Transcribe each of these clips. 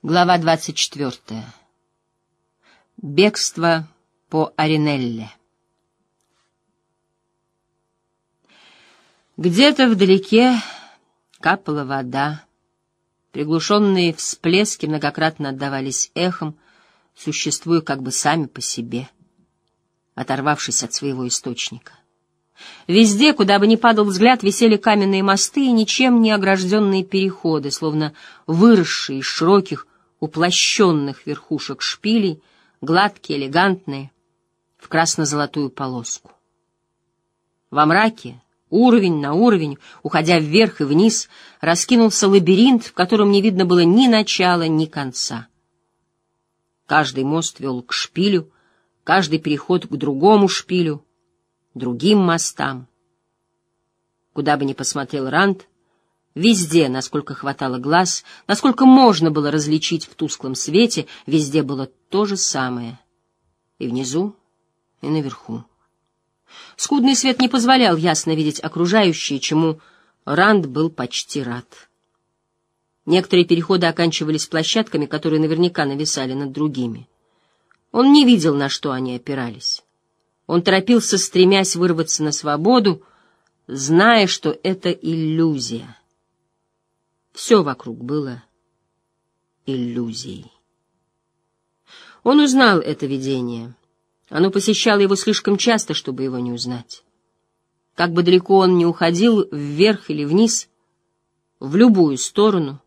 Глава 24. Бегство по Аринелле. Где-то вдалеке капала вода. Приглушенные всплески многократно отдавались эхом, существуя как бы сами по себе, оторвавшись от своего источника. Везде, куда бы ни падал взгляд, висели каменные мосты и ничем не огражденные переходы, словно выросшие из широких, уплощенных верхушек шпилей, гладкие, элегантные, в красно-золотую полоску. Во мраке, уровень на уровень, уходя вверх и вниз, раскинулся лабиринт, в котором не видно было ни начала, ни конца. Каждый мост вел к шпилю, каждый переход к другому шпилю — другим мостам. Куда бы ни посмотрел Ранд, везде, насколько хватало глаз, насколько можно было различить в тусклом свете, везде было то же самое. И внизу, и наверху. Скудный свет не позволял ясно видеть окружающее, чему Ранд был почти рад. Некоторые переходы оканчивались площадками, которые наверняка нависали над другими. Он не видел, на что они опирались. Он торопился, стремясь вырваться на свободу, зная, что это иллюзия. Все вокруг было иллюзией. Он узнал это видение. Оно посещало его слишком часто, чтобы его не узнать. Как бы далеко он ни уходил, вверх или вниз, в любую сторону,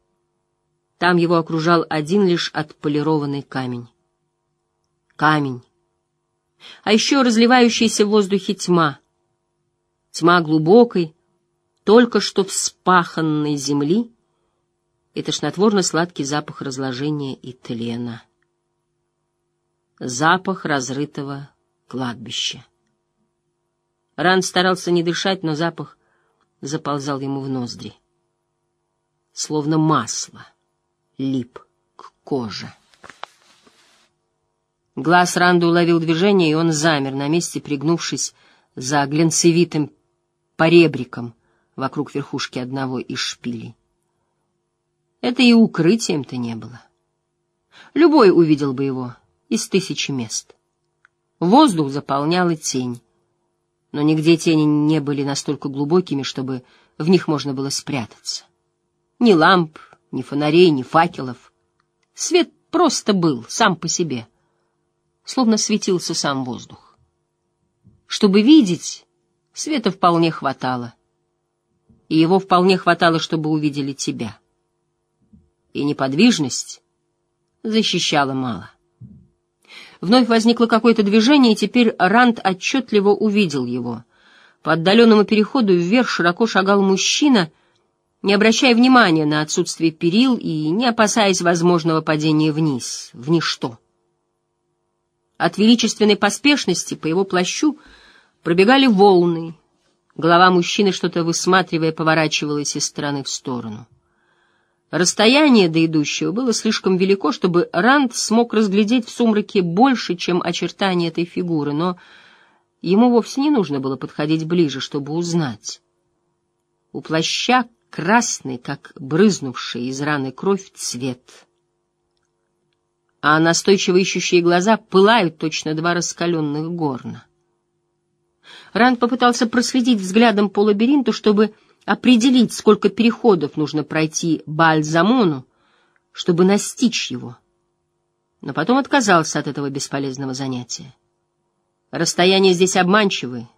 там его окружал один лишь отполированный камень. Камень, а еще разливающаяся в воздухе тьма. Тьма глубокой, только что вспаханной земли и тошнотворно-сладкий запах разложения и тлена. Запах разрытого кладбища. Ран старался не дышать, но запах заползал ему в ноздри. Словно масло лип к коже. Глаз Ранда уловил движение, и он замер на месте, пригнувшись за глянцевитым поребриком вокруг верхушки одного из шпилей. Это и укрытием-то не было. Любой увидел бы его из тысячи мест. Воздух заполняла тень, но нигде тени не были настолько глубокими, чтобы в них можно было спрятаться. Ни ламп, ни фонарей, ни факелов. Свет просто был сам по себе — словно светился сам воздух. Чтобы видеть, света вполне хватало. И его вполне хватало, чтобы увидели тебя. И неподвижность защищала мало. Вновь возникло какое-то движение, и теперь Ранд отчетливо увидел его. По отдаленному переходу вверх широко шагал мужчина, не обращая внимания на отсутствие перил и не опасаясь возможного падения вниз, в ничто. От величественной поспешности по его плащу пробегали волны. Голова мужчины, что-то высматривая, поворачивалась из стороны в сторону. Расстояние до идущего было слишком велико, чтобы Ранд смог разглядеть в сумраке больше, чем очертания этой фигуры, но ему вовсе не нужно было подходить ближе, чтобы узнать. У плаща красный, как брызнувшая из раны кровь, цвет — а настойчиво ищущие глаза пылают точно два раскаленных горна. Ранд попытался проследить взглядом по лабиринту, чтобы определить, сколько переходов нужно пройти Бальзамону, чтобы настичь его. Но потом отказался от этого бесполезного занятия. Расстояние здесь обманчивое.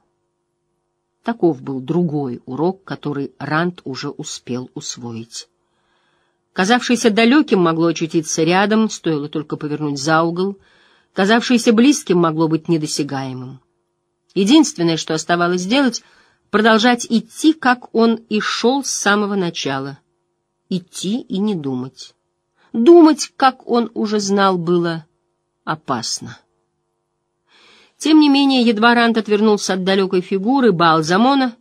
Таков был другой урок, который Ранд уже успел усвоить. Казавшееся далеким могло очутиться рядом, стоило только повернуть за угол. Казавшееся близким могло быть недосягаемым. Единственное, что оставалось сделать, продолжать идти, как он и шел с самого начала. Идти и не думать. Думать, как он уже знал, было опасно. Тем не менее, едва Рант отвернулся от далекой фигуры Баалзамона,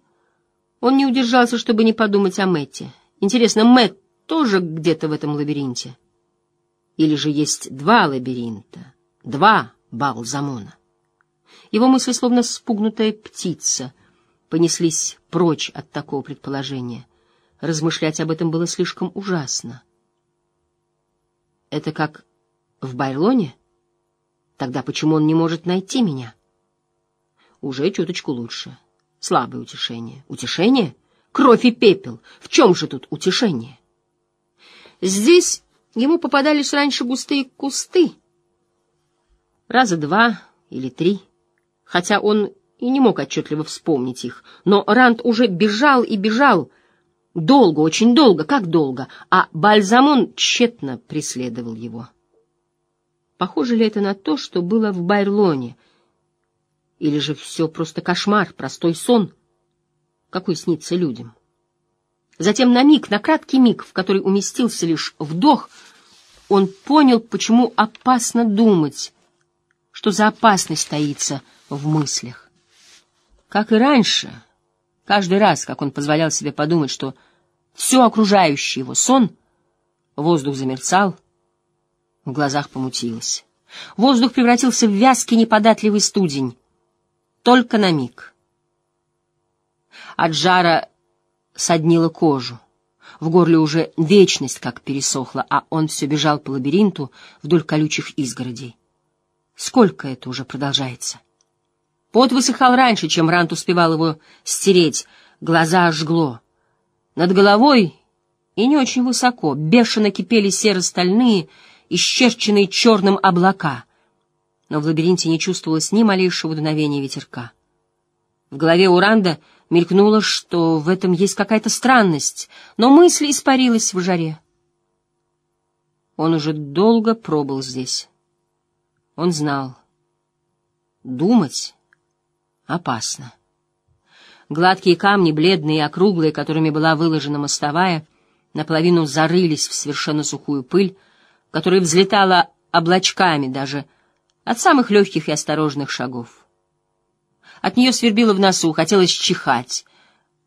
он не удержался, чтобы не подумать о Мэтте. Интересно, Мэтт тоже где-то в этом лабиринте? Или же есть два лабиринта, два Балзамона? Его мысли, словно спугнутая птица, понеслись прочь от такого предположения. Размышлять об этом было слишком ужасно. Это как в Байлоне? Тогда почему он не может найти меня? Уже чуточку лучше. Слабое утешение. Утешение? Кровь и пепел. В чем же тут утешение? Здесь ему попадались раньше густые кусты. Раза два или три. Хотя он и не мог отчетливо вспомнить их. Но Ранд уже бежал и бежал. Долго, очень долго, как долго. А Бальзамон тщетно преследовал его. Похоже ли это на то, что было в Байрлоне? Или же все просто кошмар, простой сон, какой снится людям? Затем на миг, на краткий миг, в который уместился лишь вдох, он понял, почему опасно думать, что за опасность таится в мыслях. Как и раньше, каждый раз, как он позволял себе подумать, что все окружающее его сон, воздух замерцал, в глазах помутилось. Воздух превратился в вязкий неподатливый студень. Только на миг. От жара соднила кожу. В горле уже вечность как пересохла, а он все бежал по лабиринту вдоль колючих изгородей. Сколько это уже продолжается? — Пот высыхал раньше, чем Рант успевал его стереть, глаза ожгло. Над головой и не очень высоко бешено кипели серо-стальные, исчерченные черным облака, но в лабиринте не чувствовалось ни малейшего дуновения ветерка. В голове у Ранда мелькнуло, что в этом есть какая-то странность, но мысль испарилась в жаре. Он уже долго пробыл здесь. Он знал. Думать опасно. Гладкие камни, бледные и округлые, которыми была выложена мостовая, наполовину зарылись в совершенно сухую пыль, которая взлетала облачками даже от самых легких и осторожных шагов. От нее свербило в носу, хотелось чихать,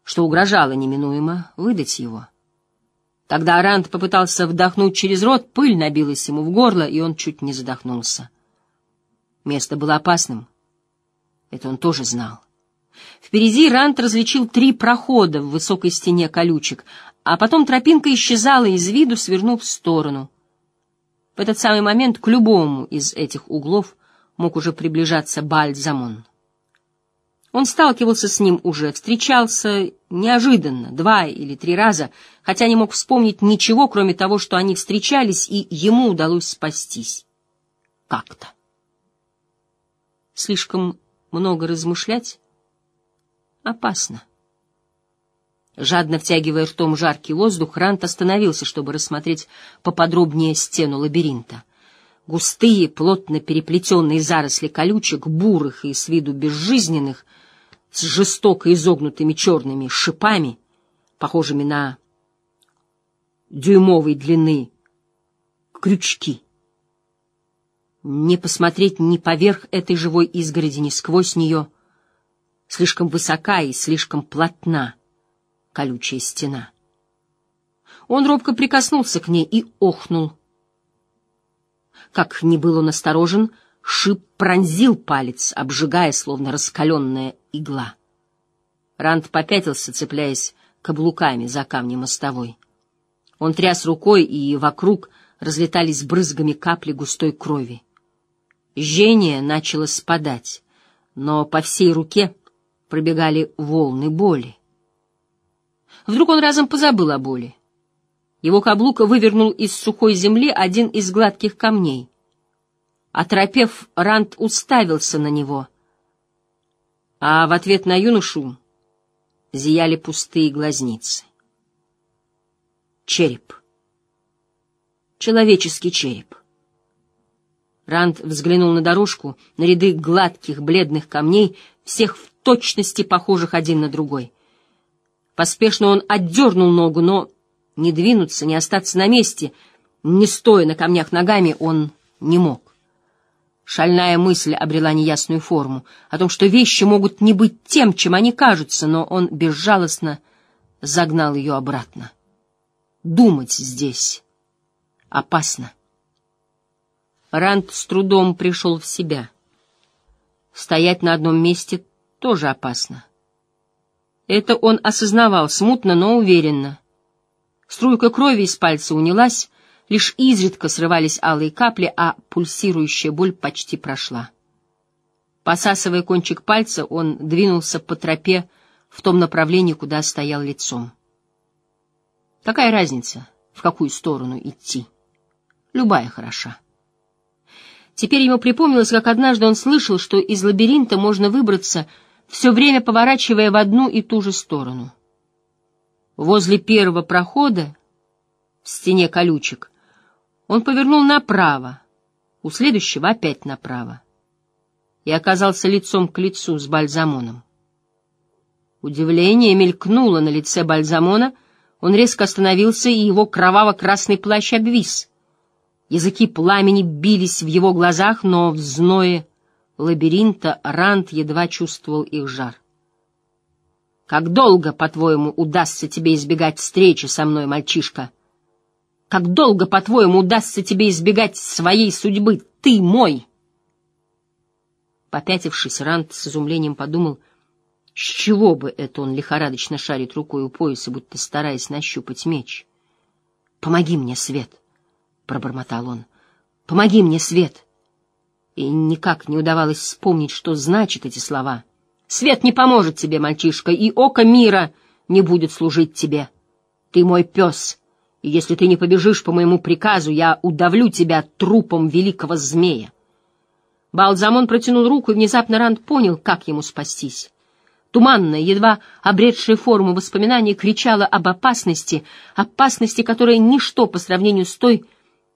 что угрожало неминуемо выдать его. Тогда Арант попытался вдохнуть через рот, пыль набилась ему в горло, и он чуть не задохнулся. Место было опасным — это он тоже знал. Впереди Рант различил три прохода в высокой стене колючек, а потом тропинка исчезала из виду, свернув в сторону. В этот самый момент к любому из этих углов мог уже приближаться Бальзамон. Он сталкивался с ним уже, встречался неожиданно, два или три раза, хотя не мог вспомнить ничего, кроме того, что они встречались, и ему удалось спастись. Как-то. Слишком много размышлять опасно. Жадно втягивая ртом жаркий воздух, Рант остановился, чтобы рассмотреть поподробнее стену лабиринта. Густые, плотно переплетенные заросли колючек, бурых и с виду безжизненных, с жестоко изогнутыми черными шипами, похожими на дюймовой длины крючки — не посмотреть ни поверх этой живой изгороди, ни сквозь нее. Слишком высока и слишком плотна колючая стена. Он робко прикоснулся к ней и охнул. Как ни был он осторожен, шип пронзил палец, обжигая, словно раскаленная игла. Ранд попятился, цепляясь каблуками за камни мостовой. Он тряс рукой, и вокруг разлетались брызгами капли густой крови. Жжение начало спадать, но по всей руке пробегали волны боли. Вдруг он разом позабыл о боли. Его каблук вывернул из сухой земли один из гладких камней. Оторопев, Рант уставился на него, а в ответ на юношу зияли пустые глазницы. Череп. Человеческий череп. Ранд взглянул на дорожку, на ряды гладких бледных камней, всех в точности похожих один на другой. Поспешно он отдернул ногу, но не двинуться, не остаться на месте, не стоя на камнях ногами, он не мог. Шальная мысль обрела неясную форму, о том, что вещи могут не быть тем, чем они кажутся, но он безжалостно загнал ее обратно. Думать здесь опасно. Ранд с трудом пришел в себя. Стоять на одном месте тоже опасно. Это он осознавал смутно, но уверенно. Струйка крови из пальца унялась, лишь изредка срывались алые капли, а пульсирующая боль почти прошла. Посасывая кончик пальца, он двинулся по тропе в том направлении, куда стоял лицом. Какая разница, в какую сторону идти? Любая хороша. Теперь ему припомнилось, как однажды он слышал, что из лабиринта можно выбраться, все время поворачивая в одну и ту же сторону. Возле первого прохода, в стене колючек, он повернул направо, у следующего опять направо, и оказался лицом к лицу с Бальзамоном. Удивление мелькнуло на лице Бальзамона, он резко остановился, и его кроваво-красный плащ обвис. Языки пламени бились в его глазах, но в зное лабиринта Ранд едва чувствовал их жар. «Как долго, по-твоему, удастся тебе избегать встречи со мной, мальчишка?» Как долго, по-твоему, удастся тебе избегать своей судьбы? Ты мой!» Попятившись, Рант с изумлением подумал, с чего бы это он лихорадочно шарит рукой у пояса, будто стараясь нащупать меч. «Помоги мне, Свет!» — пробормотал он. «Помоги мне, Свет!» И никак не удавалось вспомнить, что значат эти слова. «Свет не поможет тебе, мальчишка, и око мира не будет служить тебе. Ты мой пес!» и если ты не побежишь по моему приказу, я удавлю тебя трупом великого змея. Балзамон протянул руку, и внезапно Ранд понял, как ему спастись. Туманная, едва обретшая форму воспоминаний, кричала об опасности, опасности, которая ничто по сравнению с той,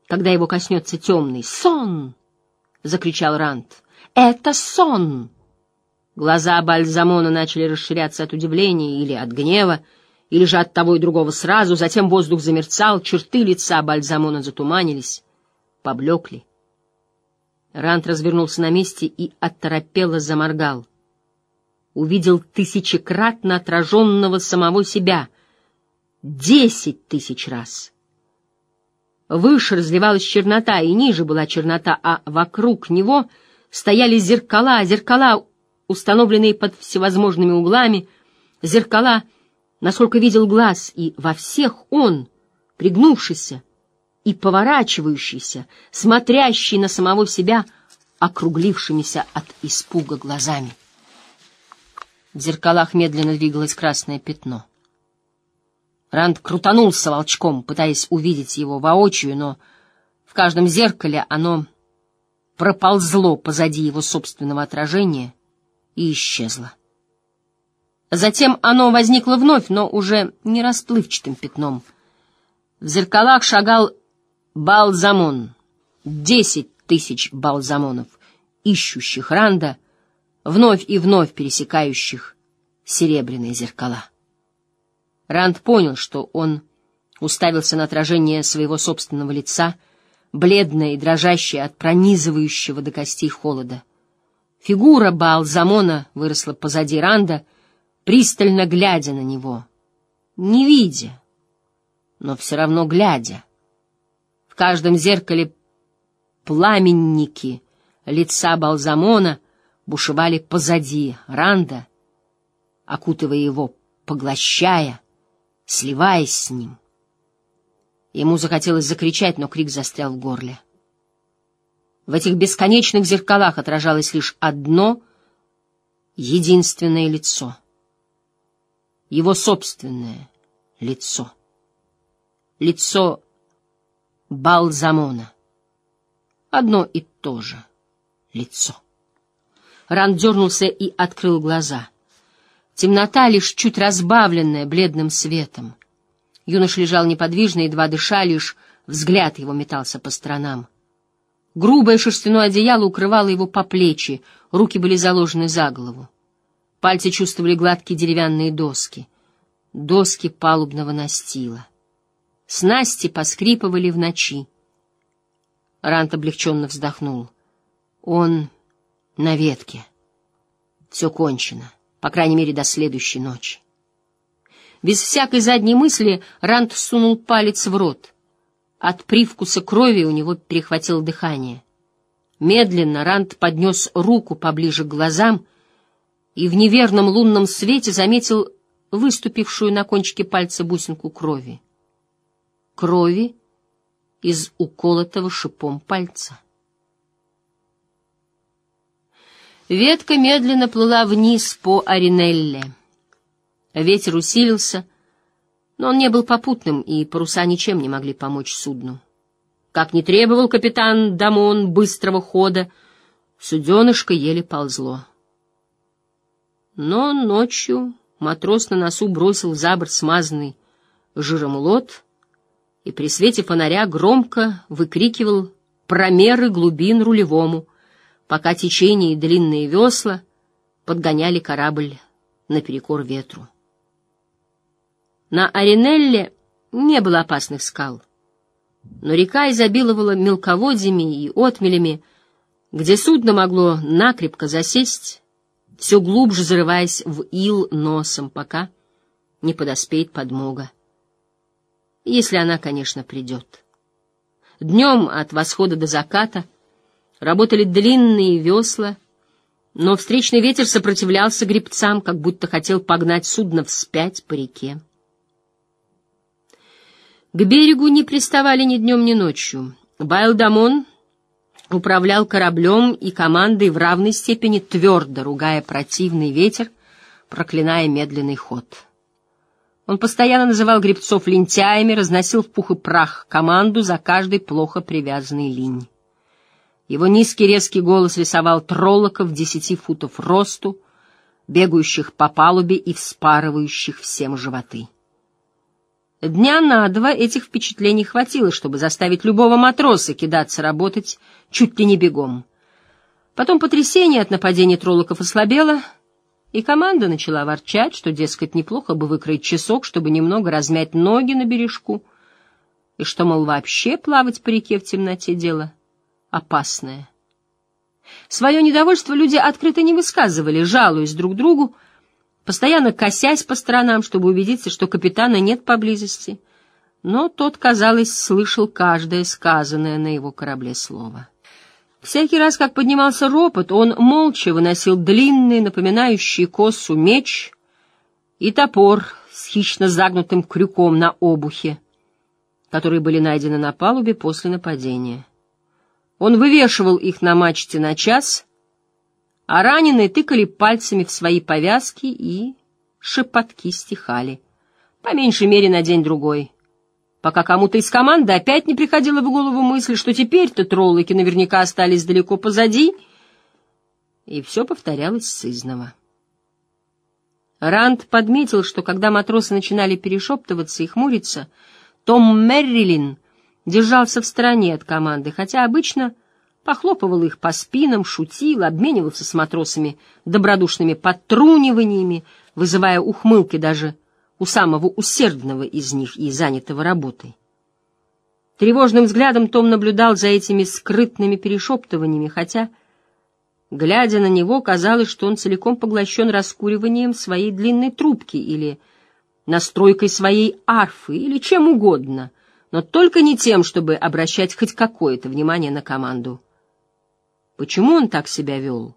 когда его коснется темный. «Сон!» — закричал Ранд. «Это сон!» Глаза Бальзамона начали расширяться от удивления или от гнева, или же от того и другого сразу, затем воздух замерцал, черты лица Бальзамона затуманились, поблекли. Рант развернулся на месте и оторопело заморгал. Увидел тысячекратно отраженного самого себя. Десять тысяч раз. Выше разливалась чернота, и ниже была чернота, а вокруг него стояли зеркала, зеркала, установленные под всевозможными углами, зеркала — насколько видел глаз, и во всех он, пригнувшийся и поворачивающийся, смотрящий на самого себя, округлившимися от испуга глазами. В зеркалах медленно двигалось красное пятно. Ранд крутанулся волчком, пытаясь увидеть его воочию, но в каждом зеркале оно проползло позади его собственного отражения и исчезло. Затем оно возникло вновь, но уже не расплывчатым пятном. В зеркалах шагал Балзамон. Десять тысяч Балзамонов, ищущих Ранда, вновь и вновь пересекающих серебряные зеркала. Ранд понял, что он уставился на отражение своего собственного лица, бледное и дрожащее от пронизывающего до костей холода. Фигура Балзамона выросла позади Ранда — пристально глядя на него, не видя, но все равно глядя. В каждом зеркале пламенники лица Балзамона бушевали позади Ранда, окутывая его, поглощая, сливаясь с ним. Ему захотелось закричать, но крик застрял в горле. В этих бесконечных зеркалах отражалось лишь одно единственное лицо — его собственное лицо. Лицо Балзамона. Одно и то же лицо. Ран дернулся и открыл глаза. Темнота, лишь чуть разбавленная бледным светом. Юнош лежал неподвижно, едва дыша, лишь взгляд его метался по сторонам. Грубое шерстяное одеяло укрывало его по плечи, руки были заложены за голову. Пальцы чувствовали гладкие деревянные доски, доски палубного настила. Снасти поскрипывали в ночи. Рант облегченно вздохнул. Он на ветке. Все кончено, по крайней мере, до следующей ночи. Без всякой задней мысли Рант сунул палец в рот. От привкуса крови у него перехватило дыхание. Медленно Рант поднес руку поближе к глазам — и в неверном лунном свете заметил выступившую на кончике пальца бусинку крови. Крови из уколотого шипом пальца. Ветка медленно плыла вниз по Аринелле. Ветер усилился, но он не был попутным, и паруса ничем не могли помочь судну. Как не требовал капитан Дамон быстрого хода, суденышко еле ползло. Но ночью матрос на носу бросил за борт смазанный жиром лот и при свете фонаря громко выкрикивал промеры глубин рулевому, пока течение и длинные весла подгоняли корабль наперекор ветру. На Аринелле не было опасных скал, но река изобиловала мелководьями и отмелями, где судно могло накрепко засесть, все глубже зарываясь в ил носом, пока не подоспеет подмога. Если она, конечно, придет. Днем от восхода до заката работали длинные весла, но встречный ветер сопротивлялся гребцам, как будто хотел погнать судно вспять по реке. К берегу не приставали ни днем, ни ночью. Байлдамон управлял кораблем и командой в равной степени твердо, ругая противный ветер, проклиная медленный ход. Он постоянно называл гребцов лентяями, разносил в пух и прах команду за каждый плохо привязанный линь. Его низкий резкий голос рисовал троллоков десяти футов росту, бегающих по палубе и вспарывающих всем животы. Дня на два этих впечатлений хватило, чтобы заставить любого матроса кидаться работать чуть ли не бегом. Потом потрясение от нападения троллоков ослабело, и команда начала ворчать, что, дескать, неплохо бы выкроить часок, чтобы немного размять ноги на бережку, и что, мол, вообще плавать по реке в темноте дело опасное. Свое недовольство люди открыто не высказывали, жалуясь друг другу, постоянно косясь по сторонам, чтобы убедиться, что капитана нет поблизости. Но тот, казалось, слышал каждое сказанное на его корабле слово. Всякий раз, как поднимался ропот, он молча выносил длинный, напоминающий косу меч и топор с хищно загнутым крюком на обухе, которые были найдены на палубе после нападения. Он вывешивал их на мачте на час — а раненые тыкали пальцами в свои повязки и шепотки стихали. По меньшей мере на день-другой. Пока кому-то из команды опять не приходила в голову мысль, что теперь-то троллыки наверняка остались далеко позади, и все повторялось сызново. Ранд подметил, что когда матросы начинали перешептываться и хмуриться, Том Меррилин держался в стороне от команды, хотя обычно похлопывал их по спинам, шутил, обменивался с матросами добродушными подтруниваниями, вызывая ухмылки даже у самого усердного из них и занятого работой. Тревожным взглядом Том наблюдал за этими скрытными перешептываниями, хотя, глядя на него, казалось, что он целиком поглощен раскуриванием своей длинной трубки или настройкой своей арфы или чем угодно, но только не тем, чтобы обращать хоть какое-то внимание на команду. Почему он так себя вел?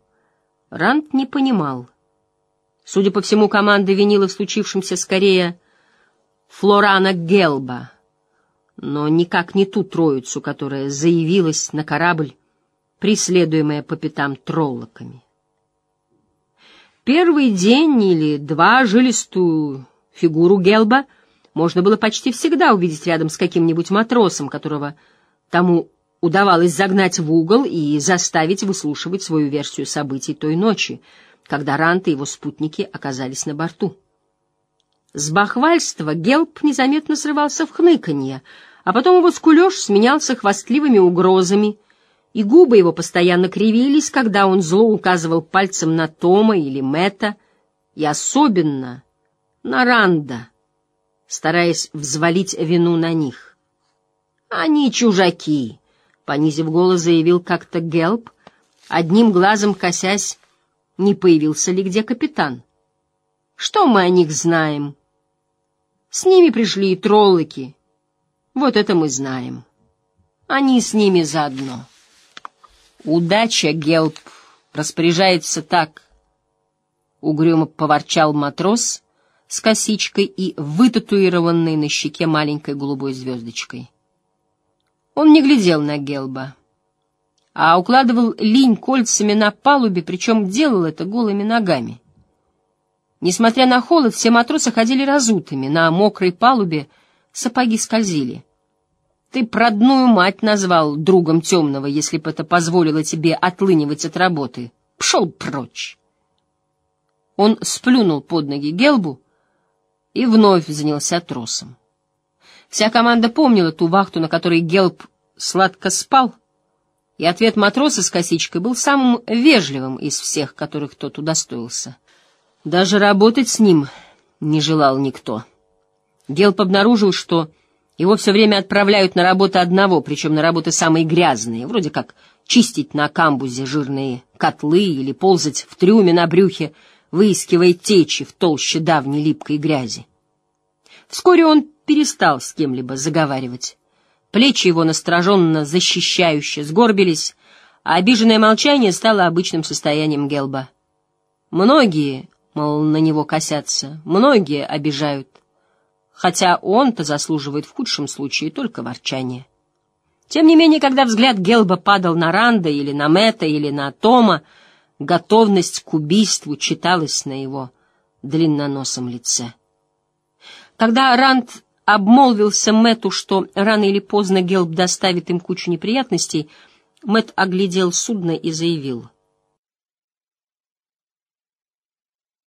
Ранд не понимал. Судя по всему, команда винила в случившемся скорее Флорана Гелба, но никак не ту троицу, которая заявилась на корабль, преследуемая по пятам троллоками. Первый день или два жилистую фигуру Гелба можно было почти всегда увидеть рядом с каким-нибудь матросом, которого тому удавалось загнать в угол и заставить выслушивать свою версию событий той ночи, когда Рант и его спутники оказались на борту. С бахвальства Гелп незаметно срывался в хныканье, а потом его скулеж сменялся хвастливыми угрозами, и губы его постоянно кривились, когда он зло указывал пальцем на Тома или Мэтта, и особенно на Ранда, стараясь взвалить вину на них. «Они чужаки!» понизив голос, заявил как-то Гелп, одним глазом косясь, не появился ли где капитан. Что мы о них знаем? С ними пришли и троллыки. Вот это мы знаем. Они с ними заодно. Удача, Гелп, распоряжается так. Угрюмо поворчал матрос с косичкой и вытатуированной на щеке маленькой голубой звездочкой. Он не глядел на Гелба, а укладывал линь кольцами на палубе, причем делал это голыми ногами. Несмотря на холод, все матросы ходили разутыми, на мокрой палубе сапоги скользили. Ты продную мать назвал другом темного, если бы это позволило тебе отлынивать от работы. Пшел прочь! Он сплюнул под ноги Гелбу и вновь занялся тросом. Вся команда помнила ту вахту, на которой Гелб сладко спал, и ответ матроса с косичкой был самым вежливым из всех, которых тот удостоился. Даже работать с ним не желал никто. Гелб обнаружил, что его все время отправляют на работу одного, причем на работы самые грязные, вроде как чистить на камбузе жирные котлы или ползать в трюме на брюхе, выискивая течи в толще давней липкой грязи. Вскоре он перестал с кем-либо заговаривать. Плечи его настороженно защищающе сгорбились, а обиженное молчание стало обычным состоянием Гелба. Многие, мол, на него косятся, многие обижают, хотя он-то заслуживает в худшем случае только ворчания. Тем не менее, когда взгляд Гелба падал на Ранда или на Мэтта или на Тома, готовность к убийству читалась на его длинноносом лице. Когда Ранд обмолвился Мэтту, что рано или поздно Гелб доставит им кучу неприятностей, Мэтт оглядел судно и заявил —